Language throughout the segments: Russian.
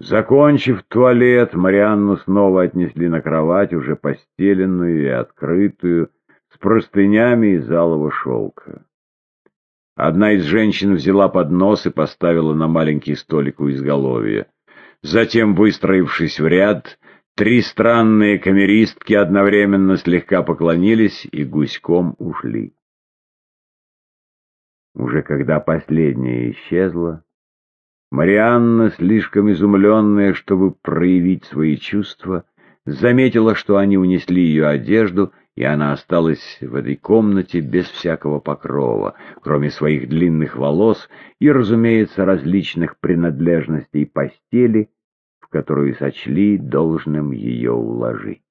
Закончив туалет, Марианну снова отнесли на кровать, уже постеленную и открытую, с простынями из алого шелка. Одна из женщин взяла поднос и поставила на маленький столик у изголовья. Затем, выстроившись в ряд, три странные камеристки одновременно слегка поклонились и гуськом ушли. Уже когда последняя исчезла, Марианна, слишком изумленная, чтобы проявить свои чувства, заметила, что они унесли ее одежду, и она осталась в этой комнате без всякого покрова, кроме своих длинных волос и, разумеется, различных принадлежностей постели, в которую сочли должным ее уложить.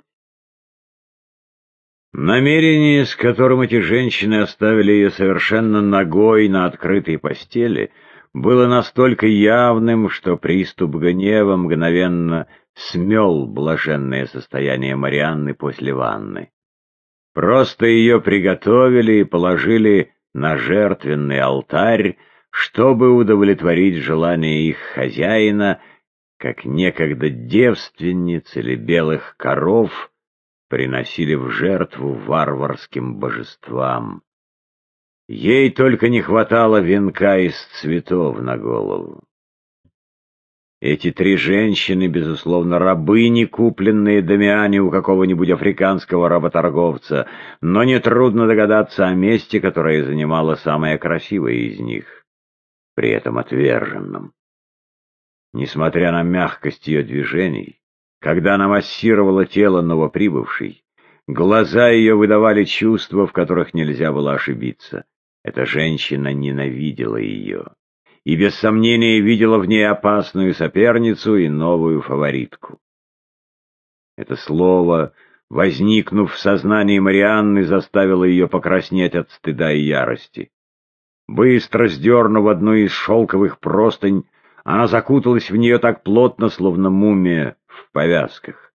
Намерение, с которым эти женщины оставили ее совершенно ногой на открытой постели — было настолько явным, что приступ гнева мгновенно смел блаженное состояние Марианны после ванны. Просто ее приготовили и положили на жертвенный алтарь, чтобы удовлетворить желание их хозяина, как некогда девственниц или белых коров приносили в жертву варварским божествам. Ей только не хватало венка из цветов на голову. Эти три женщины, безусловно, рабыни, купленные Дамиане у какого-нибудь африканского работорговца, но нетрудно догадаться о месте, которое занимала самая красивая из них, при этом отверженном. Несмотря на мягкость ее движений, когда она массировала тело новоприбывшей, глаза ее выдавали чувства, в которых нельзя было ошибиться. Эта женщина ненавидела ее и без сомнения видела в ней опасную соперницу и новую фаворитку. Это слово, возникнув в сознании Марианны, заставило ее покраснеть от стыда и ярости. Быстро сдернув одну из шелковых простынь, она закуталась в нее так плотно, словно мумия в повязках.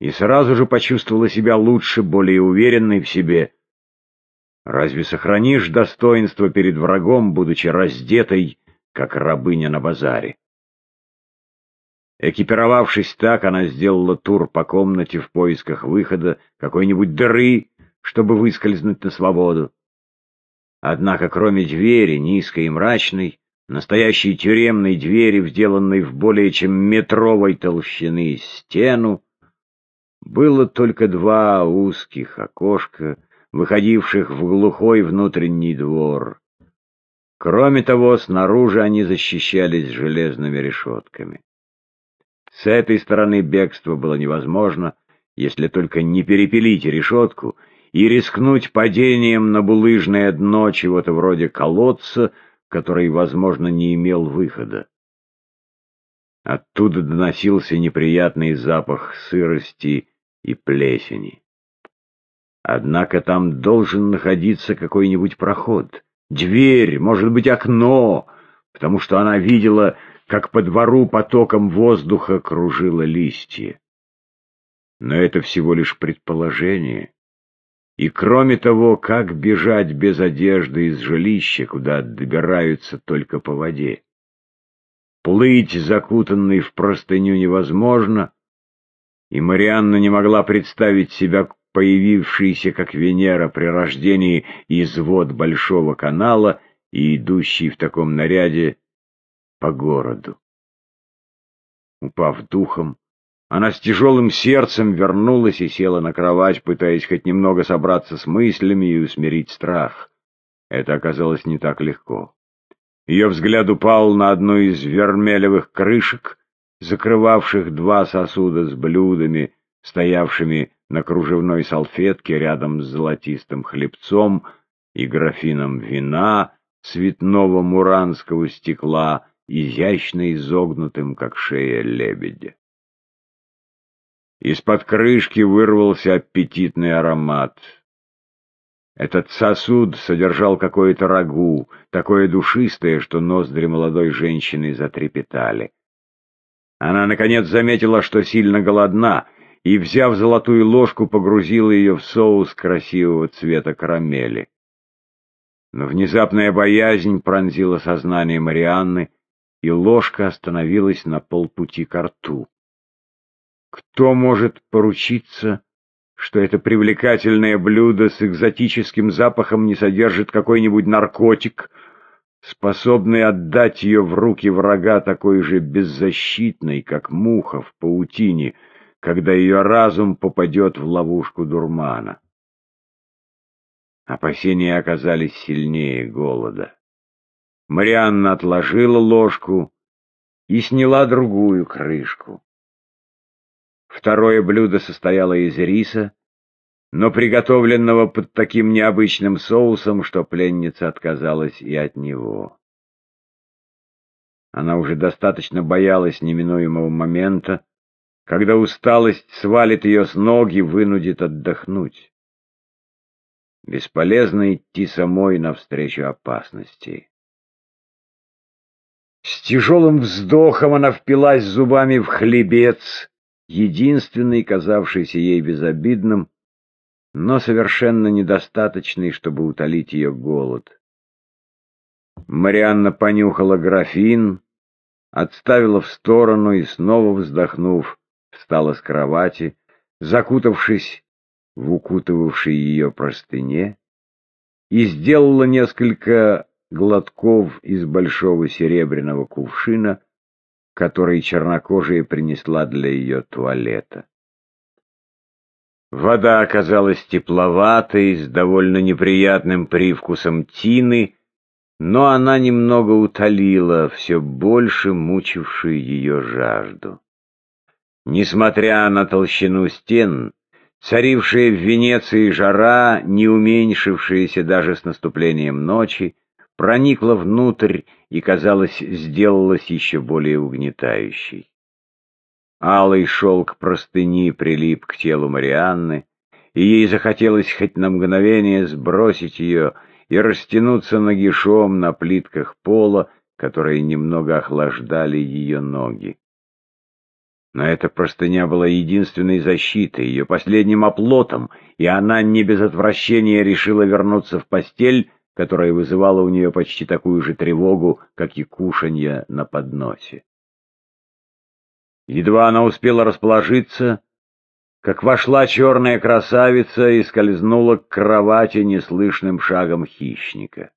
И сразу же почувствовала себя лучше, более уверенной в себе, Разве сохранишь достоинство перед врагом, будучи раздетой, как рабыня на базаре? Экипировавшись так, она сделала тур по комнате в поисках выхода, какой-нибудь дыры, чтобы выскользнуть на свободу. Однако, кроме двери, низкой и мрачной, настоящей тюремной двери, вделанной в более чем метровой толщины стену, было только два узких окошка, выходивших в глухой внутренний двор. Кроме того, снаружи они защищались железными решетками. С этой стороны бегство было невозможно, если только не перепилить решетку и рискнуть падением на булыжное дно чего-то вроде колодца, который, возможно, не имел выхода. Оттуда доносился неприятный запах сырости и плесени. Однако там должен находиться какой-нибудь проход, дверь, может быть, окно, потому что она видела, как по двору потоком воздуха кружило листья. Но это всего лишь предположение. И кроме того, как бежать без одежды из жилища, куда добираются только по воде? Плыть, закутанный в простыню, невозможно, и Марианна не могла представить себя появившийся как Венера при рождении извод большого канала и идущий в таком наряде по городу. Упав духом, она с тяжелым сердцем вернулась и села на кровать, пытаясь хоть немного собраться с мыслями и усмирить страх. Это оказалось не так легко. Ее взгляд упал на одну из вермелевых крышек, закрывавших два сосуда с блюдами, стоявшими на кружевной салфетке рядом с золотистым хлебцом и графином вина цветного муранского стекла, изящно изогнутым, как шея лебедя. Из-под крышки вырвался аппетитный аромат. Этот сосуд содержал какое-то рагу, такое душистое, что ноздри молодой женщины затрепетали. Она, наконец, заметила, что сильно голодна — и, взяв золотую ложку, погрузила ее в соус красивого цвета карамели. Но внезапная боязнь пронзила сознание Марианны, и ложка остановилась на полпути к рту. Кто может поручиться, что это привлекательное блюдо с экзотическим запахом не содержит какой-нибудь наркотик, способный отдать ее в руки врага такой же беззащитной, как муха в паутине, когда ее разум попадет в ловушку дурмана? Опасения оказались сильнее голода. Марианна отложила ложку и сняла другую крышку. Второе блюдо состояло из риса, но приготовленного под таким необычным соусом, что пленница отказалась и от него. Она уже достаточно боялась неминуемого момента, когда усталость свалит ее с ног и вынудит отдохнуть. Бесполезно идти самой навстречу опасности. С тяжелым вздохом она впилась зубами в хлебец, единственный, казавшийся ей безобидным, но совершенно недостаточный, чтобы утолить ее голод. Марианна понюхала графин, отставила в сторону и, снова вздохнув, встала с кровати, закутавшись в укутывавшей ее простыне, и сделала несколько глотков из большого серебряного кувшина, который чернокожая принесла для ее туалета. Вода оказалась тепловатой, с довольно неприятным привкусом тины, но она немного утолила все больше мучившую ее жажду. Несмотря на толщину стен, царившая в Венеции жара, не уменьшившаяся даже с наступлением ночи, проникла внутрь и, казалось, сделалась еще более угнетающей. Алый шелк простыни прилип к телу Марианны, и ей захотелось хоть на мгновение сбросить ее и растянуться нагишом на плитках пола, которые немного охлаждали ее ноги. Но эта простыня была единственной защитой, ее последним оплотом, и она не без отвращения решила вернуться в постель, которая вызывала у нее почти такую же тревогу, как и кушанье на подносе. Едва она успела расположиться, как вошла черная красавица и скользнула к кровати неслышным шагом хищника.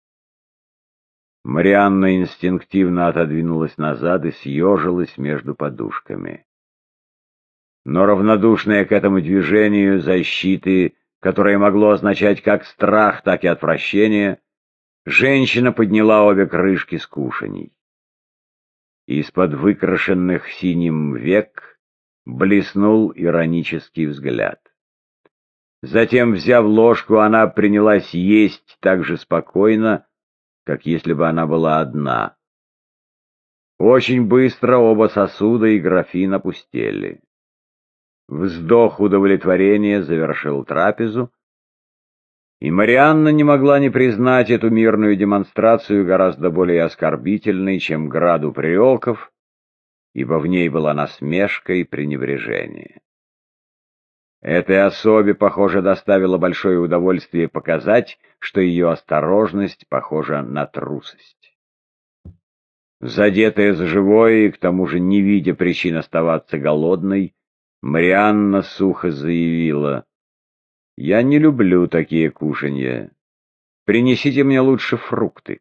Марианна инстинктивно отодвинулась назад и съежилась между подушками. Но равнодушная к этому движению защиты, которое могло означать как страх, так и отвращение, Женщина подняла обе крышки с кушаний. Из-под выкрашенных синим век блеснул иронический взгляд. Затем, взяв ложку, она принялась есть так же спокойно, как если бы она была одна. Очень быстро оба сосуда и графин опустели. Вздох удовлетворения завершил трапезу, и Марианна не могла не признать эту мирную демонстрацию гораздо более оскорбительной, чем граду упреков, ибо в ней была насмешка и пренебрежение. Этой особе, похоже, доставило большое удовольствие показать, что ее осторожность похожа на трусость. Задетая за живое и к тому же не видя причин оставаться голодной, Марианна сухо заявила — я не люблю такие кушанья. Принесите мне лучше фрукты.